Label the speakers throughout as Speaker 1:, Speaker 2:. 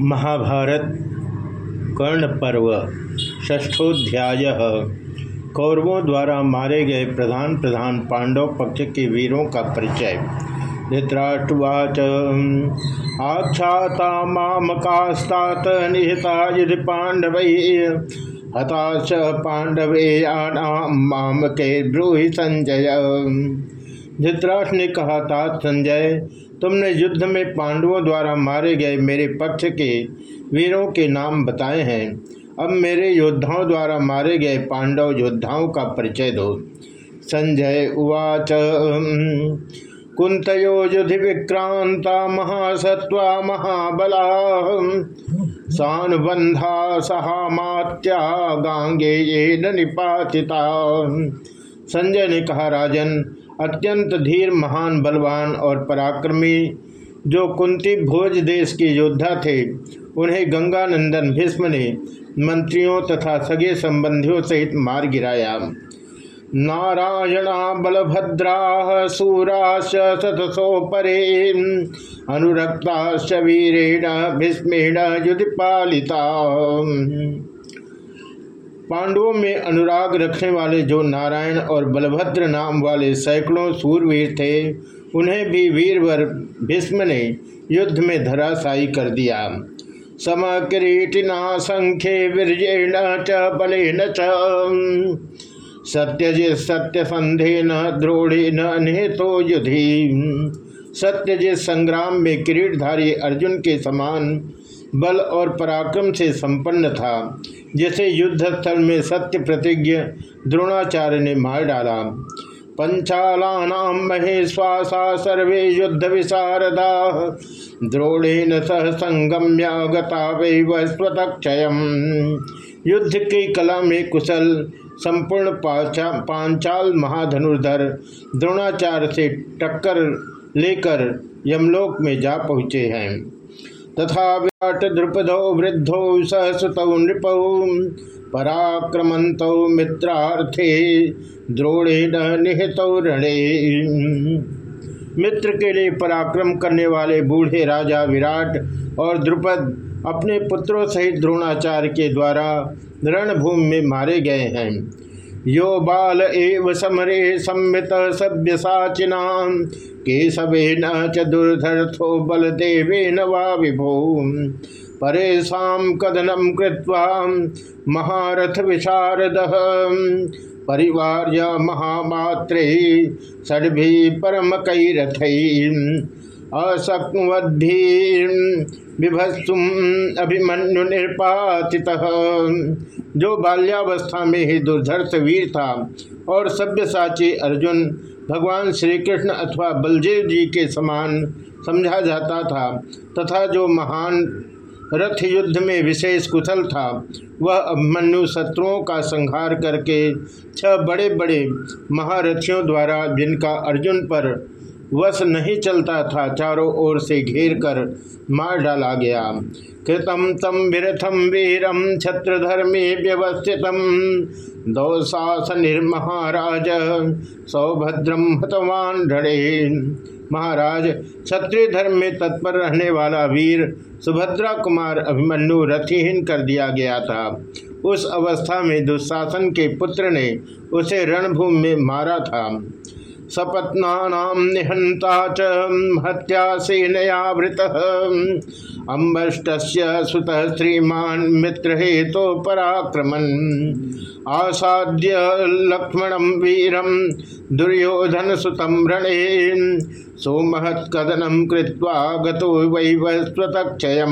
Speaker 1: महाभारत कर्ण पर्व षष्ठोध्याय। कौरवों द्वारा मारे गए प्रधान प्रधान पांडव पक्ष के वीरों का परिचय। धृतराष्ट्रवाच आख्याता मामकास्तात निहता यदि पांडव। हताश पांडवे माम के ब्रूहि संजय। धृतराष्ट्र ने कहा, तात संजय तुमने युद्ध में पांडवों द्वारा मारे गए मेरे पक्ष के वीरों के नाम बताए हैं। अब मेरे योद्धाओं द्वारा मारे गए पांडव योद्धाओं का परिचय दो। संजय उवाच कुंतयो युधि विक्रांता महासत्वा महाबला सानुबंधा सहामात्या गांगे ये निपातिता। संजय ने कहा, राजन अत्यंत धीर, महान, बलवान और पराक्रमी जो कुंती भोज देश के योद्धा थे, उन्हें गंगानंदन, भीष्म ने मंत्रियों तथा सगे संबंधियों सहित मार गिराया। नारायणा बलभद्रा सूराश सतसो परे अनुरक्ता वीरेण, भीष्मेण युद्धि पालिता पांडवों में अनुराग रखने वाले जो नारायण और बलभद्र नाम वाले सैकड़ों सूरवीर थे, उन्हें भी वीरवर भीष्म ने युद्ध में धराशायी कर दिया। सम किरीटिना संख्ये वीर्येण च, बलेन च। सत्यजित सत्य संधे न द्रोढ़े न निहितो युधि। सत्यजित संग्राम में किरीटधारी अर्जुन के समान बल और पराक्रम से संपन्न था, जिसे युद्ध स्थल में सत्य प्रतिज्ञ द्रोणाचार्य ने मार डाला। पंचाला महेश्वासा सर्वे युद्ध विशारदा, द्रोणेन सह संगम्य गता वै स्वतक्षय युद्ध की कला में कुशल, संपूर्ण पांचाल महाधनुर्धर द्रोणाचार्य से टक्कर लेकर यमलोक में जा पहुँचे हैं। तथा विराट द्रुपदो वृद्धो सहसुतौ नृपौ पराक्रमंतौ मित्रार्थे द्रोणेन निहितौ रणे। मित्र के लिए पराक्रम करने वाले बूढ़े राजा विराट और द्रुपद अपने पुत्रों सहित द्रोणाचार्य के द्वारा रणभूमि में मारे गए हैं। यो बाल एव समरे संमित सभ्य साचिना केशवे न च दुर्धर्थो बलदेवेन वा विभो। परेशा कदनम कृत्वा महारथ विशारद। परिवार महामात्रे षड्भी परम कई रथ असक्वद्भी विभस्तुम अभिमन्यु निर्पातित। जो बाल्यावस्था में ही दुर्धर्ष वीर था और सभ्यसाची अर्जुन भगवान श्री कृष्ण अथवा बलदेव जी के समान समझा जाता था तथा जो महान रथ युद्ध में विशेष कुशल था, वह अभिमन्यु शत्रुओं का संहार करके छह बड़े बड़े महारथियों द्वारा जिनका अर्जुन पर वश नहीं चलता था, चारों ओर से घेर कर मार डाला गया। कृतम तम विरथम वीरम छत्रधर्मे व्यवस्थित दौशासनिर्महाराज सौभद्रम हतवान ढड़े महाराज क्षत्रिय धर्म में तत्पर रहने वाला वीर सुभद्रा कुमार अभिमन्यु रथिहीन कर दिया गया था। उस अवस्था में दुशासन के पुत्र ने उसे रणभूमि में मारा था। सपत्ना निहंता च हत्या सेनयावृत सुत श्रीमान मित्र हेतु पराक्रमन आसाद्य लक्ष्मण वीरम दुर्योधन सुतम रणे। सोमहत कदनम कृत्वा गतो वैवस्वतक्षय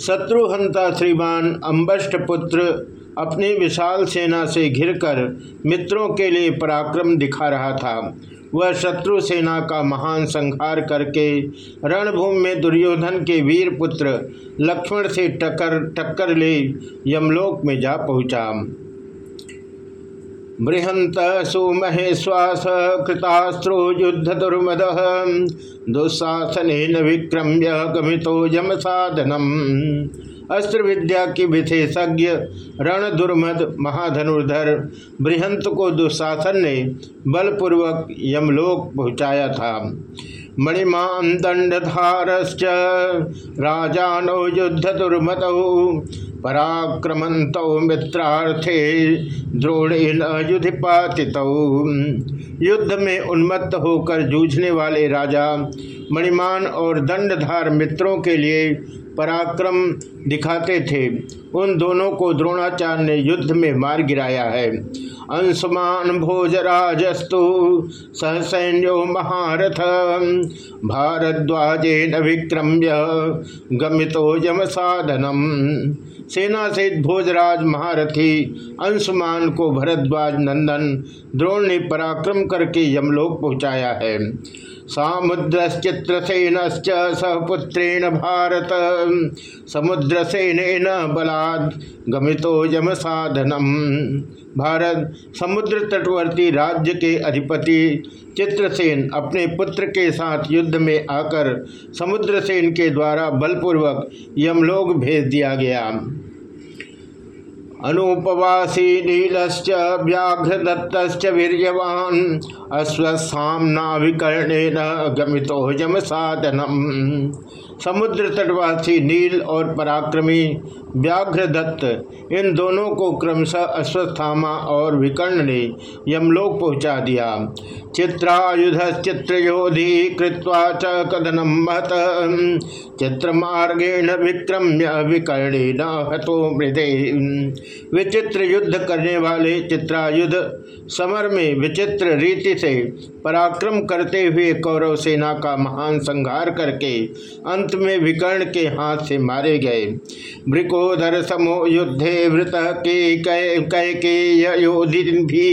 Speaker 1: शत्रुहंता श्रीमान अम्बष्ट पुत्र अपनी विशाल सेना से घिरकर मित्रों के लिए पराक्रम दिखा रहा था। वह शत्रु सेना का महान संहार करके रणभूमि में दुर्योधन के वीर पुत्र लक्ष्मण से टक्कर टक्कर ले यमलोक में जा पहुँचा। बृहंत सुमहेश्वास कृतास्त्रो युद्ध दुर्मद दुस्साहसन विक्रम्य गमितो यम साधनम अस्त्र विद्या की विशेषज्ञ रण दुर्मद महाधनुर्धर, बृहंत को दुशासन ने बलपूर्वक यमलोक पहुँचाया था। मणिमान दंडधारश्च, राजानो युद्ध दुर्मतौ पराक्रमंत मित्रार्थे द्रोणेन युधि युद्ध में उन्मत्त होकर जूझने वाले राजा, मणिमान और दंडधार मित्रों के लिए पराक्रम दिखाते थे। उन दोनों को द्रोणाचार्य ने युद्ध में मार गिराया है। अंशुमान भोजराजस्तु, सहसैन्यो महारथ भारद्वाजेन विक्रम्य गमितो यम साधनम। सेना सहित भोजराज महारथी, अंशुमान को भरद्वाज नंदन द्रोण ने पराक्रम करके यमलोक पहुँचाया है। सामुद्रश्चित्रसेन सहपुत्रेण भारत। समुद्रसेन बलाद गमितो यम साधनम भारत समुद्र तटवर्ती राज्य के अधिपति। चित्रसेन अपने पुत्र के साथ युद्ध में आकर समुद्रसेन के द्वारा बलपूर्वक यमलोक भेज दिया गया। अनुपवासी नीलश्च व्याघ्रदत्त वीर्यवान। अश्वस्थामना विकर्णेन गमितो यम साधनम। समुद्र तटवासी नील और पराक्रमी व्याघ्रदत्त, इन दोनों को क्रमशः अश्वस्थामा और विकर्ण ने यमलोक पहुँचा दिया। चित्रायुध चित्रयोधि कृत्वा च कदनम महत। चित्रमार्गेण विक्रम्य विकर्णेन हतो मृदे। विचित्र युद्ध करने वाले चित्रायुध समर में विचित्र रीति से पराक्रम करते हुए कौरव सेना का महान संहार करके अंत में विकर्ण के हाथ से मारे गए। मृकोदर समो युद्धे वृत के कह के भी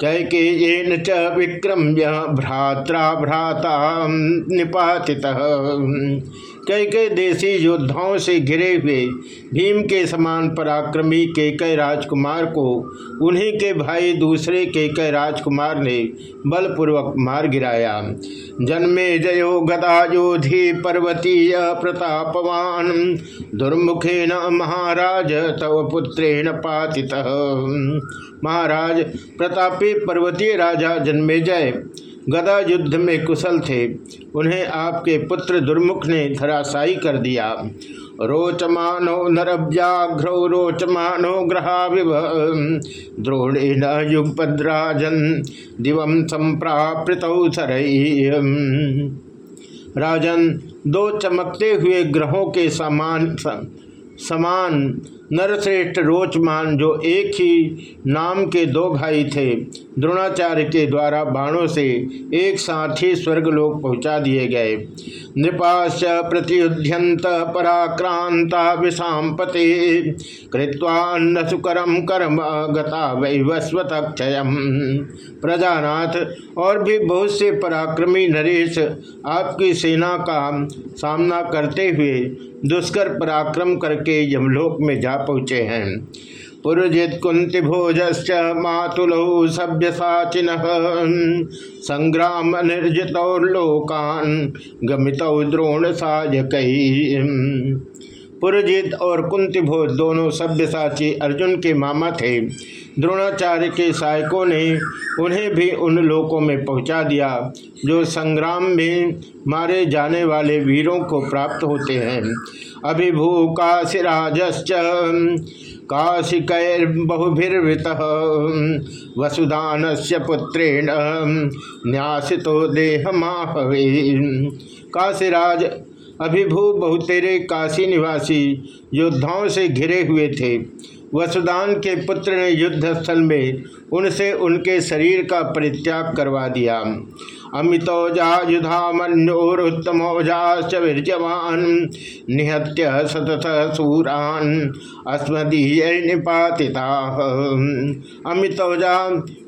Speaker 1: कैकेयेन च विक्रम्य भ्रात्रा भ्राता निपाति कई कई देशी योद्धाओं से घिरे हुए भीम के समान पराक्रमी के कई राजकुमार को उन्हीं के भाई दूसरे के कई राजकुमार ने बलपूर्वक मार गिराया। जन्मे जयो गदायोधि पर्वतीय प्रतापवान दुर्मुखे न महाराज तव पुत्रेण पाति महाराज, प्रतापी पर्वतीय राजा जन्मे जय। गदा युद्ध में कुशल थे। उन्हें आपके पुत्र दुर्मुख ने धराशायी कर दिया। रोचमानो नरव्याघ्रो, रोचमानो ग्रहा विभ द्रोणे न युगपद्राजन दिवम संप्राप्त राजन, दो चमकते हुए ग्रहों के समान समान नरश्रेष्ठ रोचमान जो एक ही नाम के दो भाई थे, द्रोणाचार्य के द्वारा बाणों से एक साथ ही स्वर्गलोक पहुँचा दिए गए। नृपाश प्रत्युध्यंत पराक्रांता विषाम पते कृत्वान्न सुकरम कर्म गता वैवस्वत क्षयम प्रजानाथ और भी बहुत से पराक्रमी नरेश आपकी सेना का सामना करते हुए दुष्कर पराक्रम करके यमलोक में जा पहुँचे हैं। पुरजित कुंति भोजश्च मातुलौ सभ्य साचिन, संग्राम निर्जित लोकान गमित द्रोण साजक पुरजित और कुंती भोज दोनों सभ्य साची अर्जुन के मामा थे। द्रोणाचार्य के सहायकों ने उन्हें भी उन लोकों में पहुँचा दिया, जो संग्राम में मारे जाने वाले वीरों को प्राप्त होते हैं। अभिभू काशिराजश्च काशिकैर्बहुभिर्वृत वसुदान से पुत्रेण न्यासितो देह माहवे काशीराज, अभिभू बहुतेरे काशी निवासी योद्धाओं से घिरे हुए थे। वसुदान के पुत्र ने युद्ध स्थल में उनसे उनके शरीर का परित्याग करवा दिया। अमितौजा युधा मनोरुत्तमौजाश्च निहत्य सतत सूरान, अस्मदीय निपातिता। अमितौजा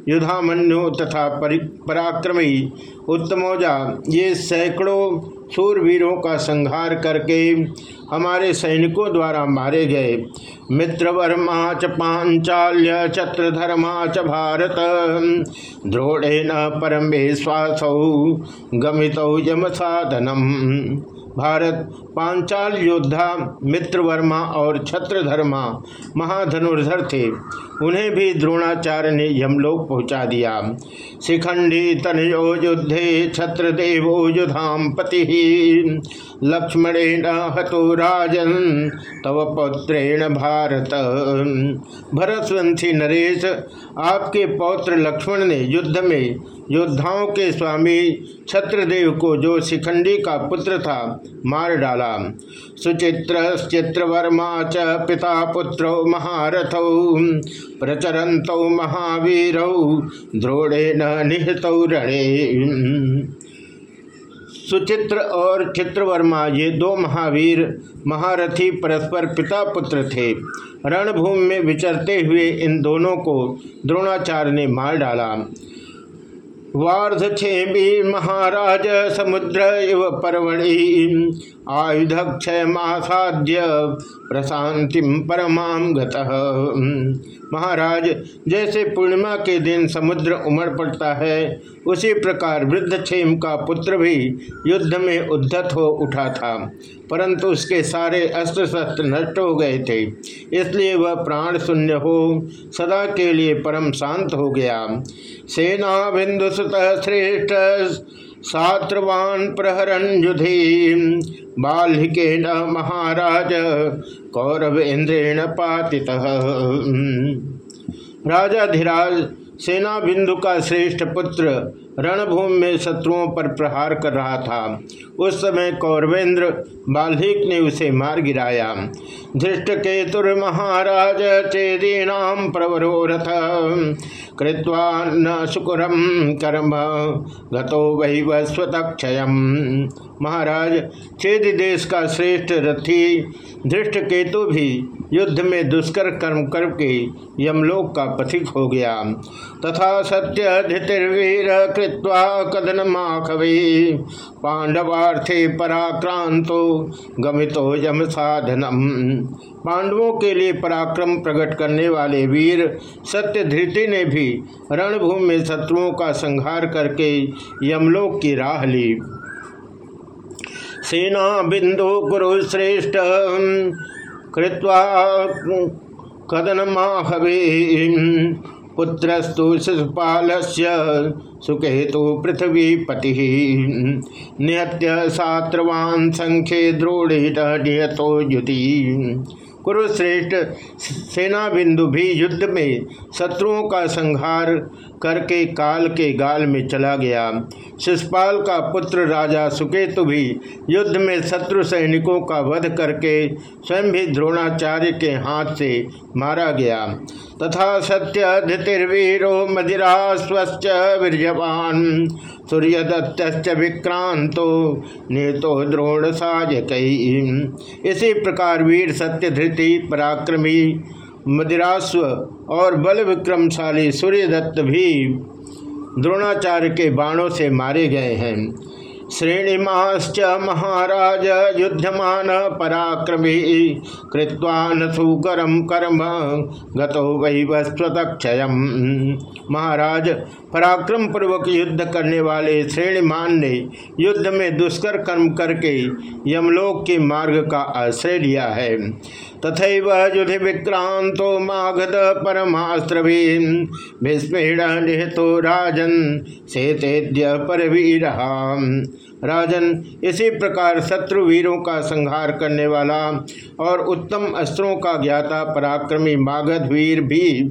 Speaker 1: युधामन्यु तथा पराक्रमी उत्तमौजा, ये सैकड़ों सूरवीरों का संहार करके हमारे सैनिकों द्वारा मारे गए। मित्रवर्मा च पांचाल्य छत्रधर्मा च भारत। द्रोणे न परमे श्वासौ गमित यम साधनम भारत, पांचाल योद्धा, मित्रवर्मा और छत्रधर्मा महाधनुर्धर थे। उन्हें भी द्रोणाचार्य ने यमलोक पहुँचा दिया। शिखंडी तनयो युद्धे छत्रदेवो युधाम पति लक्ष्मणेन हतो राजन, तव पौत्रेण भारत। भरतवंशी नरेश, आपके पौत्र लक्ष्मण ने युद्ध में योद्धाओं के स्वामी छत्रदेव को जो शिखंडी का पुत्र था, मार डाला। सुचित्र चित्रवर्मा च पिता पुत्र महारथ प्रचरत महावीर द्रोणे न निहत रणे। सुचित्र और चित्रवर्मा, ये दो महावीर, महारथी परस्पर पिता पुत्र थे। रणभूमि में विचरते हुए इन दोनों को द्रोणाचार्य ने मार डाला। वार्धक्षेमी महाराज समुद्र इव पर्वणि आयुध क्षय मासाद्य प्रशांति परमाम महाराज, जैसे पूर्णिमा के दिन समुद्र उमड़ पड़ता है, उसी प्रकार वृद्धक्षेम का पुत्र भी युद्ध में उद्धत हो उठा था, परंतु उसके सारे अस्त्र शस्त्र नष्ट हो गए थे। इसलिए वह प्राण शून्य हो, सदा के लिए परम शांत हो गया। सेना बिंदु सुत श्रेष्ठ सात्रवान प्रहरन युधि बाल्हिके न महाराज कौरवेन्द्रेण पाति राजा धीराज सेना बिंदु का श्रेष्ठ पुत्र रणभूमि में शत्रुओं पर प्रहार कर रहा था। उस समय कौरवेंद्र बाल्हिक ने उसे मार गिराया। धृष्ट केतुर महाराज चेदीनाम प्रवरो रथ कृत्वा न शुक्रम कर्म, गतो वही स्वतक्षय महाराज, चेद देश का श्रेष्ठ रथी धृष्ट केतु भी युद्ध में दुष्कर कर्म करके यमलोक का पथिक हो गया। तथा सत्य धितिर्वीर कृत्वा कदन माखवे। पांडवार्थे पराक्रांतो गमितो यम साधनम। पांडवों के लिए पराक्रम प्रकट करने वाले वीर सत्य धृति ने भी रणभूमि में शत्रुओं का संहार करके यमलोक की राह ली। सेना बिंदु गुरु श्रेष्ठ। कदनमाहवे पुत्रस्तु शिशुपाल सुखेतु पृथ्वी पति। निहत्य सात्रवान संख्ये द्रोणित निहतो युति। कुरुश्रेष्ठ सेना बिंदु भी युद्ध में शत्रुओं का संहार करके काल के गाल में चला गया। शिषपाल का पुत्र राजा सुकेतु भी युद्ध में शत्रु सैनिकों का वध करके स्वयं भी द्रोणाचार्य के हाथ से मारा गया। तथा सत्य धितिर्वीरो मदिरा स्वच्छ वीरवान सूर्य विक्रांतो विक्रांतो नेतो द्रोण साज कई इसी प्रकार वीर सत्य धृति, पराक्रमी, मदिरास्व और बल विक्रमशाली सूर्यदत्त भी द्रोणाचार्य के बाणों से मारे गए हैं। श्रेणीमाश्च महाराज युद्धमान पराक्रमी, कृत्वा न सुकरम कर्म, गतो वही महाराज पराक्रम पूर्वक युद्ध करने वाले श्रेणीमान ने युद्ध में दुष्कर कर्म करके यमलोक के मार्ग का आश्रय लिया है। तथा युधि विक्रांतो माघद परमास्त्रवीन भीष्मेण निहतो राजन से तेद्य परवीर। राजन, इसी प्रकार शत्रु वीरों का संहार करने वाला और उत्तम अस्त्रों का ज्ञाता पराक्रमी मागध वीर भी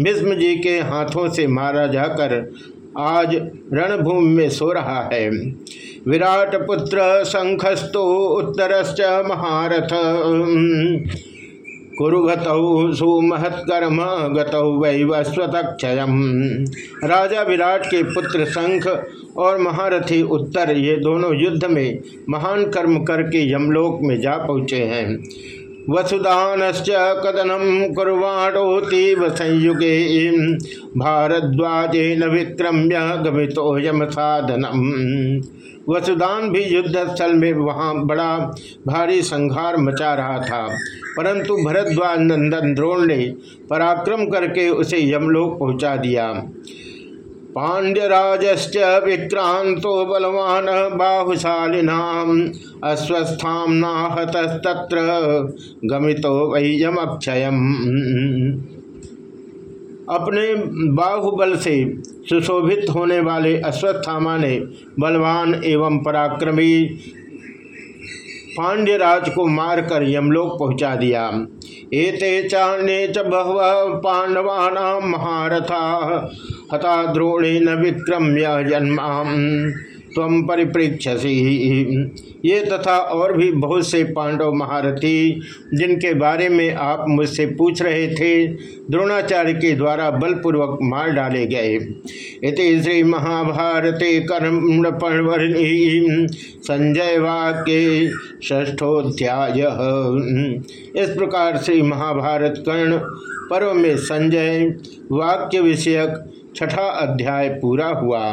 Speaker 1: भीष्म जी के हाथों से मारा जाकर आज रणभूमि में सो रहा है। विराट पुत्र, शंखस्तु, उत्तरश्च महारथ। कुरुगतौ सुमहत्कर्म गतौ वैवस्वतक्षय राजा विराट के पुत्र शंख और महारथी उत्तर, ये दोनों युद्ध में महान कर्म करके यमलोक में जा पहुँचे हैं। वसुदानश्च कदनम कुर्वाणोतीव संयुगे भारद्वाजेन विक्रम्य गमितो यम साधनम। वसुदान भी युद्ध स्थल में वहाँ बड़ा भारी संहार मचा रहा था। परंतु भरद्वाज नंदन द्रोण ने पराक्रम करके उसे यमलोक पहुँचा दिया। पांड्यराजश्च विक्रांतो बलवान बाहुशालिना अस्वस्थाम नाहतस्तत्र गमितो वह्यमक्षयम अपने बाहुबल से सुशोभित होने वाले अश्वत्थामा ने बलवान एवं पराक्रमी पांड्यराज को मारकर यमलोक पहुँचा दिया। एते चाण्य च बहव पांडवा महारथा हता द्रोणेन विक्रम्य जन्मा तम परिप्रेक्षसी ये तथा और भी बहुत से पांडव महारथी, जिनके बारे में आप मुझसे पूछ रहे थे, द्रोणाचार्य के द्वारा बलपूर्वक मार डाले गए। इति श्री महाभारते कर्म पर्वणि संजय वाक्य ष्ठोध्याय इस प्रकार से महाभारत कर्ण पर्व में संजय वाक्य विषयक छठा अध्याय पूरा हुआ।